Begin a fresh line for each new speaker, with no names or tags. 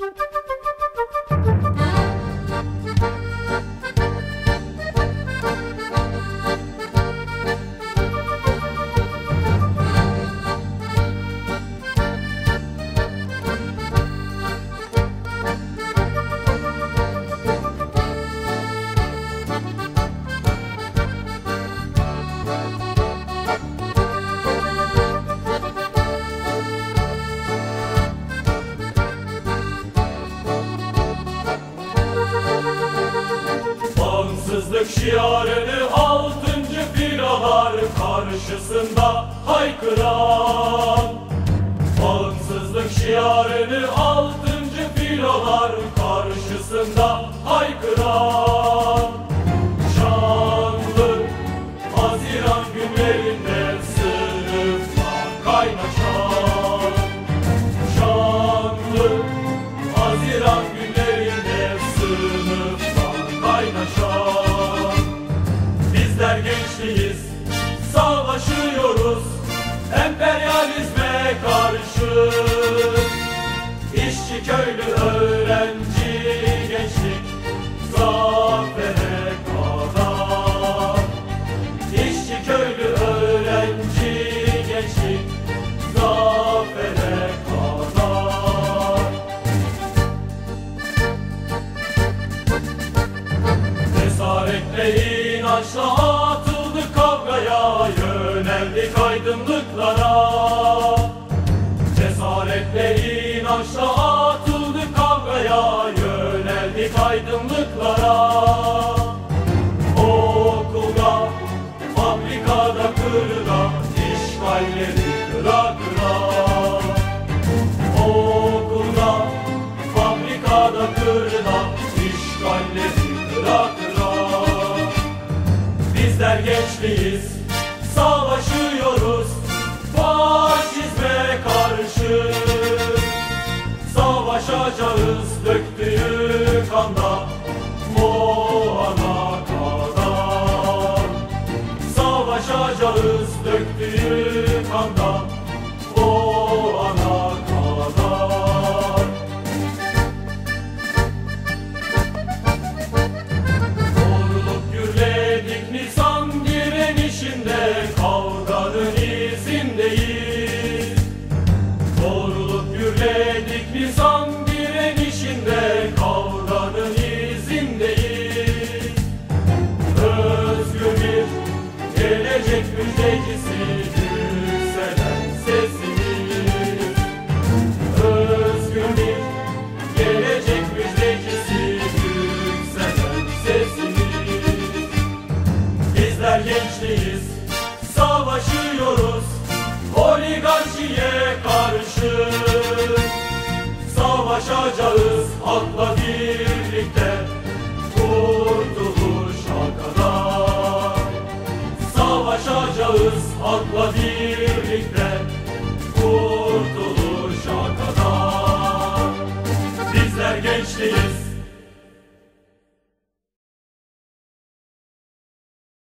you Bağımsızlık şiarını altıncı filolar karşısında haykıran. Bağımsızlık şiarını altıncı filolar karşısında haykıran. Şanlı Haziran günlerinde sınıflar kaynaşan. Şanlı Haziran günlerinde sınıflar emperyalizme karşı İşçi, köylü, öğrenci, gençlik zafere kadar. İşçi, köylü, öğrenci, gençlik zafere kadar. Cesaretle inançla inançla atıldık kavgaya Yöneldik aydınlıklara Okulda, fabrikada, kırda işgalleri kıra kıra Okulda, fabrikada, kırda işgalleri kıra kıra Bizler gençliyiz, savaşıyoruz Savaşacağız döktüğü kanda o ana kadar. Savaşacağız döktüğü kanda o ana kadar. Doğruluk gürledik Nisan direnişinde Kavganın izindeyiz. Doğruluk gürledik Nisan birlikte kurtuluşa kadar savaşacağız hakla birlikte kurtuluşa kadar bizler gençliyiz